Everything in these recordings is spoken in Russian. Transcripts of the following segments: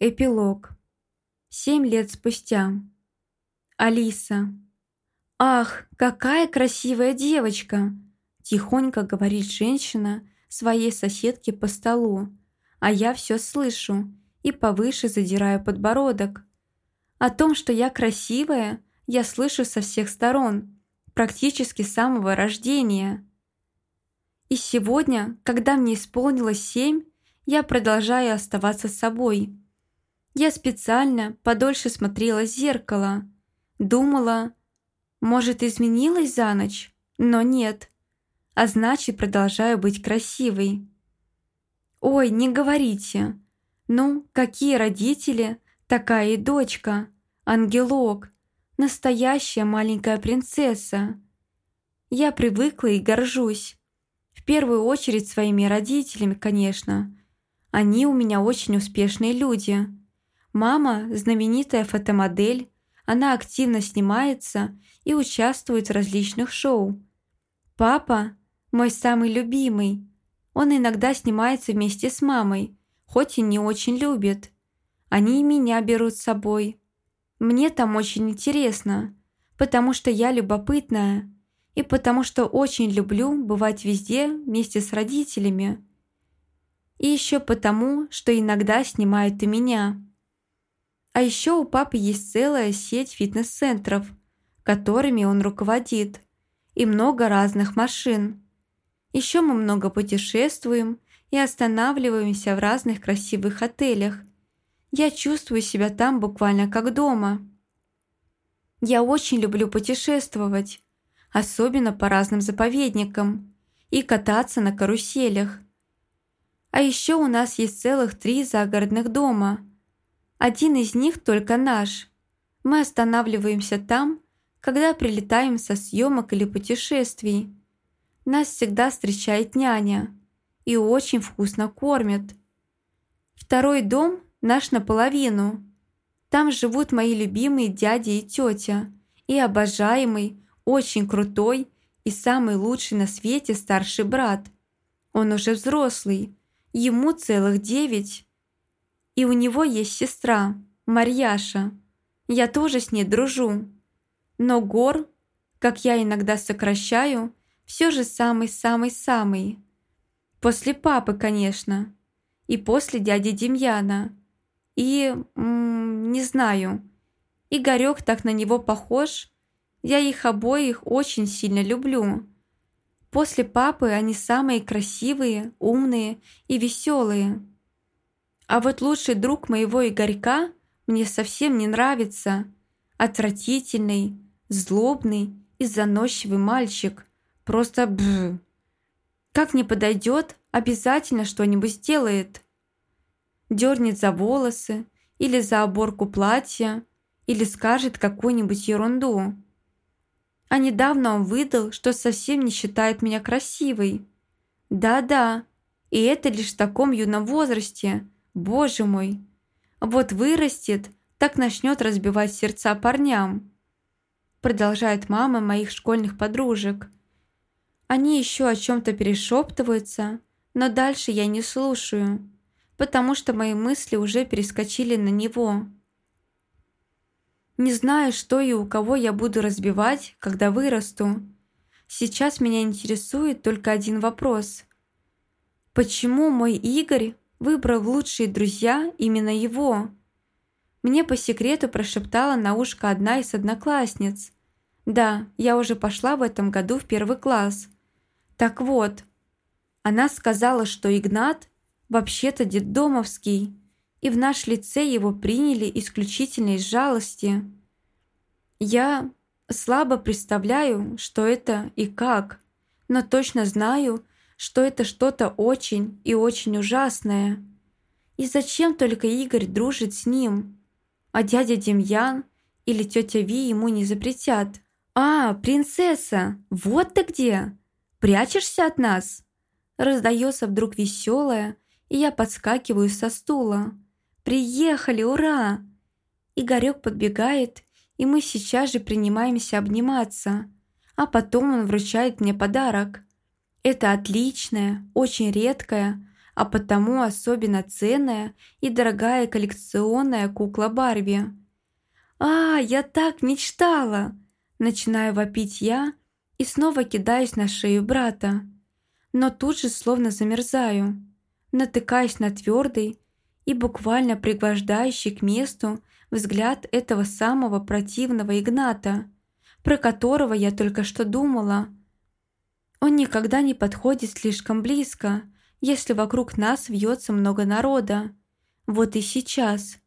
Эпилог. Семь лет спустя. Алиса. «Ах, какая красивая девочка!» Тихонько говорит женщина своей соседке по столу, а я все слышу и повыше задираю подбородок. О том, что я красивая, я слышу со всех сторон, практически с самого рождения. И сегодня, когда мне исполнилось семь, я продолжаю оставаться собой – я специально подольше смотрела в зеркало. Думала, может, изменилась за ночь, но нет. А значит, продолжаю быть красивой. Ой, не говорите. Ну, какие родители, такая и дочка. Ангелок. Настоящая маленькая принцесса. Я привыкла и горжусь. В первую очередь своими родителями, конечно. Они у меня очень успешные люди. Мама – знаменитая фотомодель, она активно снимается и участвует в различных шоу. Папа – мой самый любимый. Он иногда снимается вместе с мамой, хоть и не очень любит. Они и меня берут с собой. Мне там очень интересно, потому что я любопытная и потому что очень люблю бывать везде вместе с родителями. И еще потому, что иногда снимают и меня. А еще у папы есть целая сеть фитнес-центров, которыми он руководит, и много разных машин. Еще мы много путешествуем и останавливаемся в разных красивых отелях. Я чувствую себя там буквально как дома. Я очень люблю путешествовать, особенно по разным заповедникам, и кататься на каруселях. А еще у нас есть целых три загородных дома – один из них только наш. Мы останавливаемся там, когда прилетаем со съемок или путешествий. Нас всегда встречает няня и очень вкусно кормят. Второй дом наш наполовину. Там живут мои любимые дядя и тетя и обожаемый, очень крутой и самый лучший на свете старший брат. Он уже взрослый, ему целых девять. И у него есть сестра, Марьяша. Я тоже с ней дружу. Но Гор, как я иногда сокращаю, все же самый-самый-самый. После папы, конечно. И после дяди Демьяна. И... не знаю. Игорек так на него похож. Я их обоих очень сильно люблю. После папы они самые красивые, умные и веселые. А вот лучший друг моего Игорька мне совсем не нравится. Отвратительный, злобный и заносчивый мальчик. Просто бр. Как не подойдет, обязательно что-нибудь сделает. Дернет за волосы или за оборку платья, или скажет какую-нибудь ерунду. А недавно он выдал, что совсем не считает меня красивой. Да-да, и это лишь в таком юном возрасте – Боже мой! Вот вырастет, так начнет разбивать сердца парням. Продолжает мама моих школьных подружек. Они еще о чем-то перешептываются, но дальше я не слушаю, потому что мои мысли уже перескочили на него. Не знаю, что и у кого я буду разбивать, когда вырасту. Сейчас меня интересует только один вопрос. Почему мой Игорь выбрав лучшие друзья именно его. Мне по секрету прошептала на ушко одна из одноклассниц. Да, я уже пошла в этом году в первый класс. Так вот, она сказала, что Игнат вообще-то детдомовский, и в наш лицей его приняли исключительно из жалости. Я слабо представляю, что это и как, но точно знаю, что это что-то очень и очень ужасное. И зачем только Игорь дружит с ним? А дядя Демьян или тетя Ви ему не запретят. «А, принцесса, вот ты где! Прячешься от нас?» Раздается вдруг веселая, и я подскакиваю со стула. «Приехали, ура!» Игорек подбегает, и мы сейчас же принимаемся обниматься. А потом он вручает мне подарок – это отличная, очень редкая, а потому особенно ценная и дорогая коллекционная кукла Барби. «А, я так мечтала!» Начинаю вопить я и снова кидаюсь на шею брата. Но тут же словно замерзаю, натыкаясь на твердый и буквально пригвождающий к месту взгляд этого самого противного Игната, про которого я только что думала. Он никогда не подходит слишком близко, если вокруг нас вьется много народа. Вот и сейчас.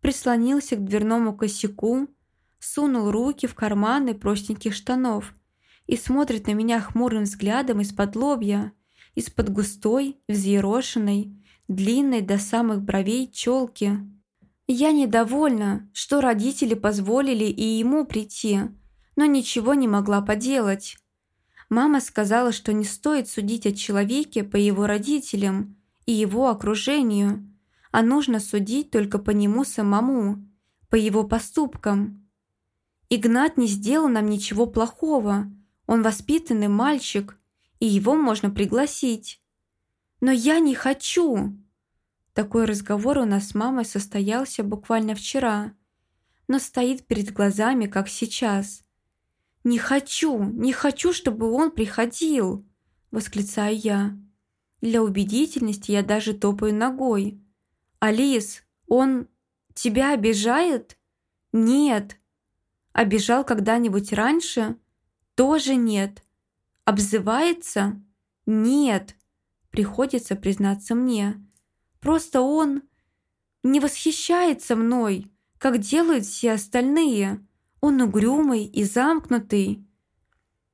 Прислонился к дверному косяку, сунул руки в карманы простеньких штанов и смотрит на меня хмурым взглядом из-под лобья, из-под густой, взъерошенной, длинной до самых бровей челки. Я недовольна, что родители позволили и ему прийти, но ничего не могла поделать. Мама сказала, что не стоит судить о человеке по его родителям и его окружению, а нужно судить только по нему самому, по его поступкам. Игнат не сделал нам ничего плохого, он воспитанный мальчик, и его можно пригласить. Но я не хочу. Такой разговор у нас с мамой состоялся буквально вчера, но стоит перед глазами, как сейчас. «Не хочу, не хочу, чтобы он приходил!» – восклицаю я. Для убедительности я даже топаю ногой. «Алис, он тебя обижает?» «Нет». «Обижал когда-нибудь раньше?» «Тоже нет». «Обзывается?» «Нет». Приходится признаться мне. «Просто он не восхищается мной, как делают все остальные. Он угрюмый и замкнутый».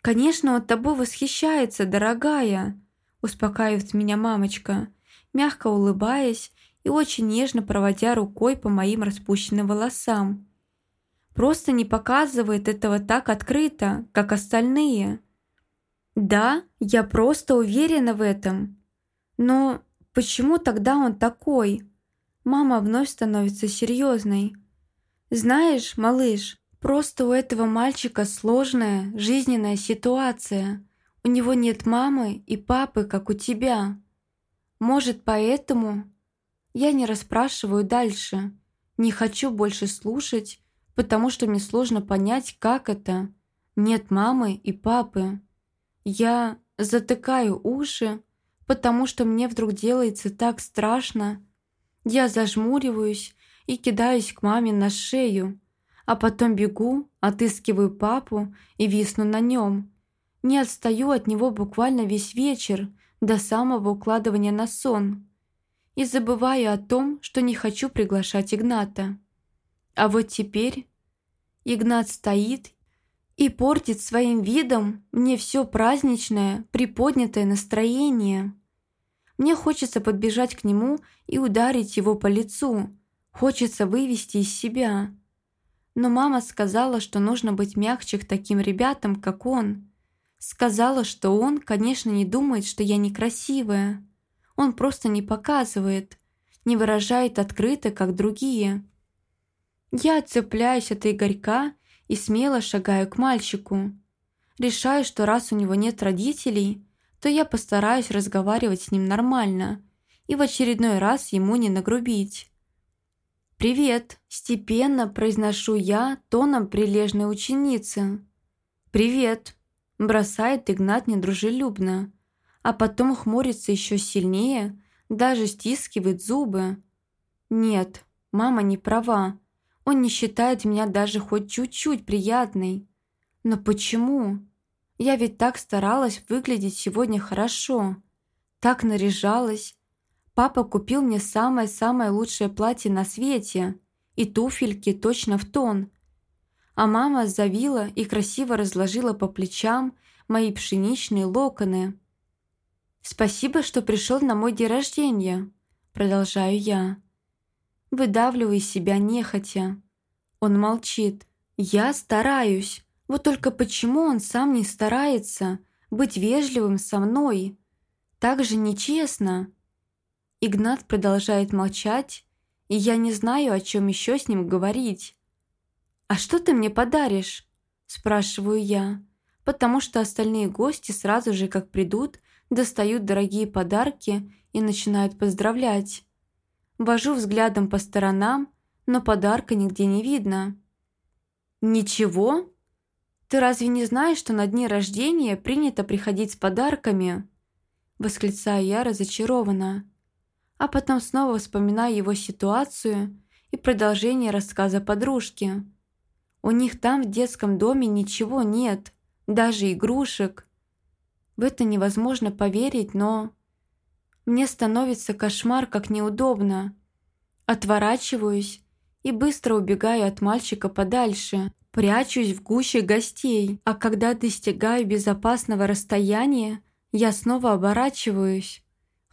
«Конечно, он тобой восхищается, дорогая», успокаивает меня мамочка, мягко улыбаясь и очень нежно проводя рукой по моим распущенным волосам. Просто не показывает этого так открыто, как остальные. Да, я просто уверена в этом. Но почему тогда он такой? Мама вновь становится серьезной. Знаешь, малыш, просто у этого мальчика сложная жизненная ситуация. У него нет мамы и папы, как у тебя. Может, поэтому я не расспрашиваю дальше. Не хочу больше слушать, потому что мне сложно понять, как это. Нет мамы и папы. Я затыкаю уши, потому что мне вдруг делается так страшно. Я зажмуриваюсь и кидаюсь к маме на шею, а потом бегу, отыскиваю папу и висну на нем. Не отстаю от него буквально весь вечер, до самого укладывания на сон. И забываю о том, что не хочу приглашать Игната. А вот теперь Игнат стоит и портит своим видом мне все праздничное, приподнятое настроение. Мне хочется подбежать к нему и ударить его по лицу. Хочется вывести из себя. Но мама сказала, что нужно быть мягче к таким ребятам, как он. Сказала, что он, конечно, не думает, что я некрасивая. Он просто не показывает, не выражает открыто, как другие. Я отцепляюсь от Игорька и смело шагаю к мальчику. Решаю, что раз у него нет родителей, то я постараюсь разговаривать с ним нормально и в очередной раз ему не нагрубить. «Привет!» – степенно произношу я тоном прилежной ученицы. «Привет!» – бросает Игнат недружелюбно, а потом хмурится еще сильнее, даже стискивает зубы. «Нет, мама не права. Он не считает меня даже хоть чуть-чуть приятной. Но почему? Я ведь так старалась выглядеть сегодня хорошо. Так наряжалась. Папа купил мне самое-самое лучшее платье на свете и туфельки точно в тон. А мама завила и красиво разложила по плечам мои пшеничные локоны. «Спасибо, что пришел на мой день рождения», — продолжаю я. Выдавливаю себя нехотя. Он молчит. «Я стараюсь. Вот только почему он сам не старается быть вежливым со мной? Так же нечестно». Игнат продолжает молчать, и я не знаю, о чем еще с ним говорить. «А что ты мне подаришь?» – спрашиваю я, потому что остальные гости сразу же, как придут, достают дорогие подарки и начинают поздравлять. Вожу взглядом по сторонам, но подарка нигде не видно. «Ничего? Ты разве не знаешь, что на дни рождения принято приходить с подарками?» Восклицаю я разочарованно. А потом снова вспоминаю его ситуацию и продолжение рассказа подружки. У них там в детском доме ничего нет, даже игрушек. В это невозможно поверить, но... Мне становится кошмар как неудобно. Отворачиваюсь и быстро убегаю от мальчика подальше. Прячусь в гуще гостей, а когда достигаю безопасного расстояния, я снова оборачиваюсь.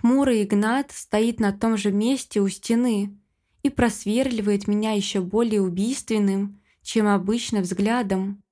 Хмурый Игнат стоит на том же месте у стены и просверливает меня еще более убийственным, чем обычно взглядом.